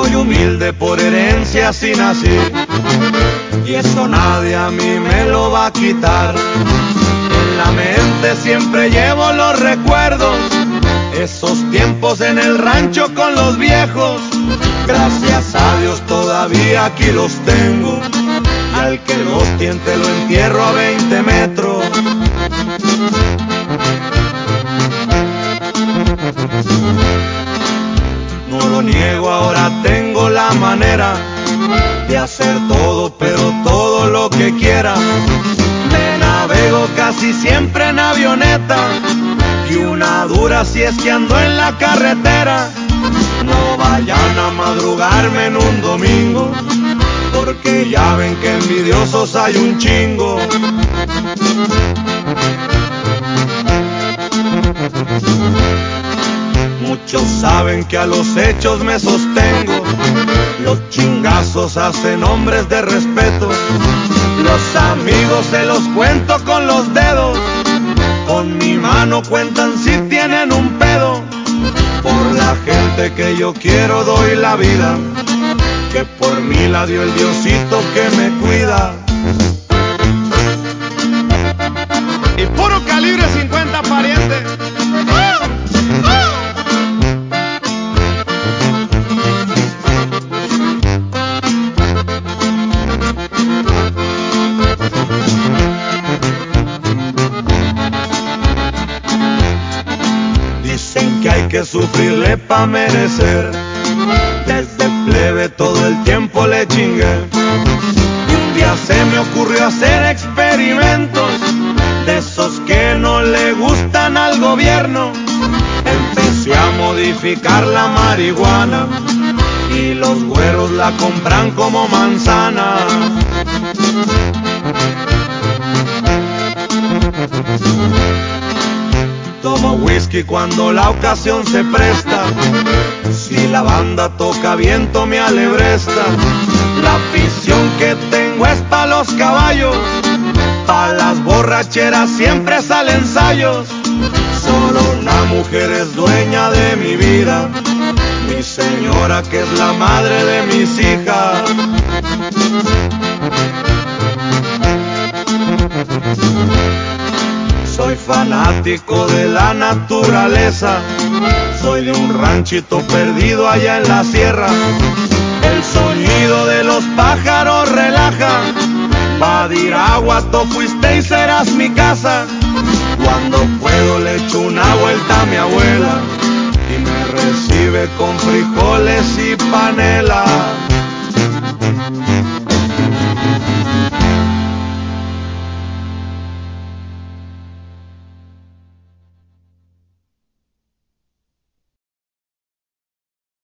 humilde por herencia así nací. Y eso nadie a mí me lo va a quitar. En la mente siempre llevo los recuerdos. Esos tiempos en el rancho con los viejos. Gracias a Dios todavía aquí los tengo. Al que los tiente lo entierro a 20 metros. Todo, pero todo lo que quiera. Me navego casi siempre en avioneta y una dura si es que ando en la carretera. No vayan a madrugarme en un domingo, porque ya ven que envidiosos hay un chingo. Muchos saben que a los hechos me sostengo. Hacen hombres de respeto. Los amigos se los cuento con los dedos. Con mi mano cuentan si tienen un pedo. Por la gente que yo quiero doy la vida. Que por mí la dio el Diosito que me cuida. Que sufrirle pa' merecer. Desde plebe todo el tiempo le chingué. Y un día se me ocurrió hacer experimentos de esos que no le gustan al gobierno. Empecé a modificar la marihuana y los güeros la compran como manzana. Whisky cuando la ocasión se presta. Si la banda toca viento me alebresta. La afición que tengo es pa' los caballos. Pa' las borracheras siempre salen ensayos. Solo una mujer es dueña de mi vida. Mi señora que es la madre de mis hijas. De la naturaleza. Soy de un ranchito perdido allá en la sierra. El sonido de los pájaros relaja. Badiragua, fuiste y serás mi casa.